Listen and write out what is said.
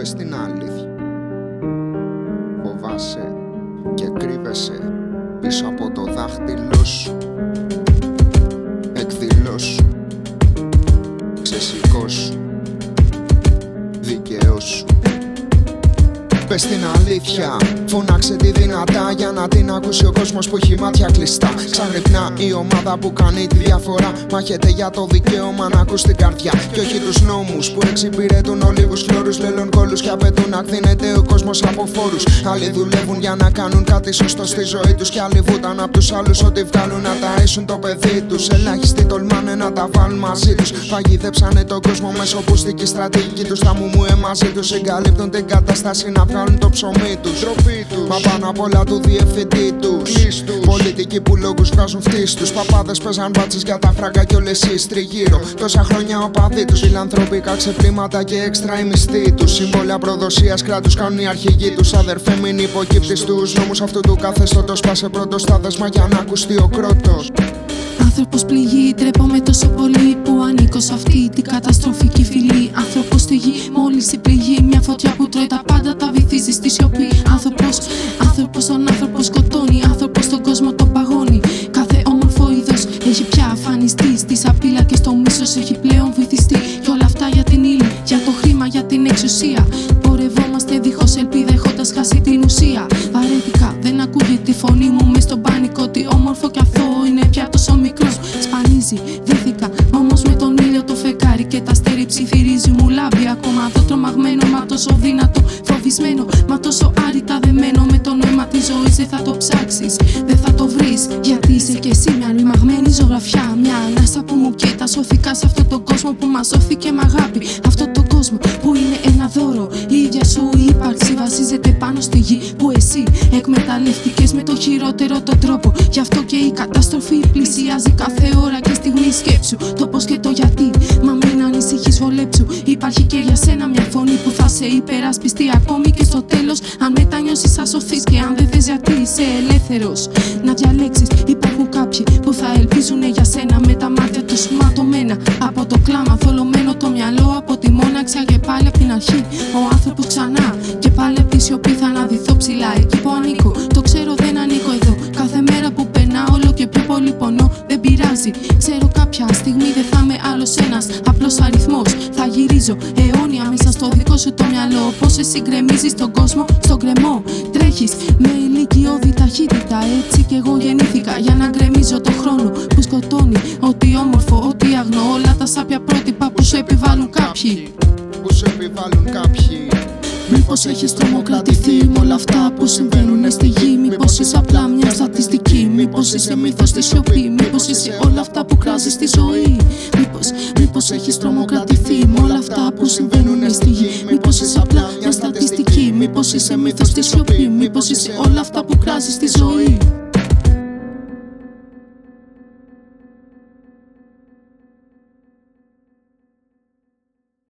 Πες την αλήθεια. Φοβάσαι και κρύβεσαι πίσω από το δάχτυλό σου Πες την αλήθεια, φωνάξε τη δυνατά για να την ακούσει ο κόσμος που έχει μάτια κλειστά. Ξαγρυπνά η ομάδα που κάνει τη διαφορά. Μάχεται για το δικαίωμα να ακούς την καρδιά. Και όχι τους νόμους που εξυπηρετούν ολίγους φλόρους, λελών κόλους και απαιτούν να κδίνεται ο κόσμος από φόρους. Άλλοι δουλεύουν για να κάνουν κάτι σωστό στη ζωή τους. Και άλλοι βούταν από τους άλλους ότι βγάλουν να ταΐσουν το παιδί τους. Ελάχιστοι τολμάνε να τα βάλουν μαζί τους. Παγιδέψανε τον κόσμο μέσω που στική στρατηγική τους. Τα μου μου μαζί τους συγκαλύπτουν την κατάσταση να βγάλουν το ψωμί τους. Μα πάνω απ' όλα του διευθυντή τους. Πολιτικοί που λόγους βγάζουν φτίστου. Παπάδες παίζαν μπάτσε για τα φράγκα και όλες εσεί τριγύρω. Τόσα χρόνια ο παδί τους. Φιλανθρωπικά ξεπλήματα και έξτρα η μισθή τους. Συμβόλαια προδοσίας κράτους κάνουν οι αρχηγοί τους. Αδερφέ, μην υποκύπτεις στους νόμους αυτού του καθεστώτος. Πάσε πρώτο στα δεσμά για να ακουστεί ο κρότος. Άνθρωπος πληγή, τρέπομαι τόσο πολύ που ανήκω σε αυτή την καταστροφική φυλή. Άνθρωπος στη γη, μόλις η πληγή, μια φωτιά που τρώει τα πάντα τα βυθίζει στη σιωπή. Άνθρωπος, άνθρωπος τον άνθρωπο σκοτώνει. Άνθρωπος στον κόσμο τον παγώνει. Κάθε όμορφο είδος έχει πια αφανιστεί. Στη σαπίλα και στο μίσος έχει πλέον βυθιστεί. Και όλα αυτά για την ύλη, για το χρήμα, για την εξουσία. Πορευόμαστε αστέρι ψιθυρίζει. Μου λάμπει ακόμα το τρομαγμένο, μα τόσο δυνατό. Φοβισμένο, μα τόσο άρρητα δεμένο με το νόημα της ζωής. Δεν θα το ψάξεις, δεν θα το βρεις. Γιατί είσαι κι εσύ μια ρημαγμένη ζωγραφιά. Μια ανάσα που μου κοίτα. Σώθηκα σε αυτόν τον κόσμο που μας σώθηκε με αγάπη. Αυτό τον κόσμο που είναι ένα δώρο. Η ίδια σου η ύπαρξη βασίζεται πάνω στη γη που εσύ εκμεταλλεύτηκες με το χειρότερο τον τρόπο. Γι' αυτό και η καταστροφή πλησιάζει κάθε ώρα και στιγμή σκέψου. Ανησυχεί, βολέψου. Υπάρχει και για σένα μια φωνή που θα σε υπερασπιστεί ακόμη και στο τέλος. Αν μετανιώσεις, θα σωθείς και αν δεν θες γιατί είσαι ελεύθερος. Να διαλέξεις, υπάρχουν κάποιοι που θα ελπίζουν για σένα με τα μάτια τους ματωμένα. Από το κλάμα, θολωμένο το μυαλό από τη μόναξια και πάλι από την αρχή. Ο γυρίζω αιώνια μέσα στο δικό σου το μυαλό. Πώς εσύ γκρεμίζεις τον κόσμο στον κρεμό. Τρέχεις με ηλικιώδη ταχύτητα. Έτσι κι εγώ γεννήθηκα για να γκρεμίζω το χρόνο που σκοτώνει. Ό,τι όμορφο, ό,τι αγνό. Όλα τα σάπια πρότυπα που σου επιβάλλουν κάποιοι. Που σου επιβάλλουν κάποιοι. Μήπως έχεις τρομοκρατηθεί Μήπως είσαι μύθος στη σιωπή. Μήπως είσαι όλα αυτά που κράζεις στη ζωή. Μήπως μήπως έχεις τρομοκρατηθεί με όλα αυτά που συμβαίνουν στη γη. Μήπως είσαι απλά μια στατιστική. Μήπως είσαι μύθος στη σιωπή. Μήπως είσαι όλα αυτά που κράζεις στη ζωή.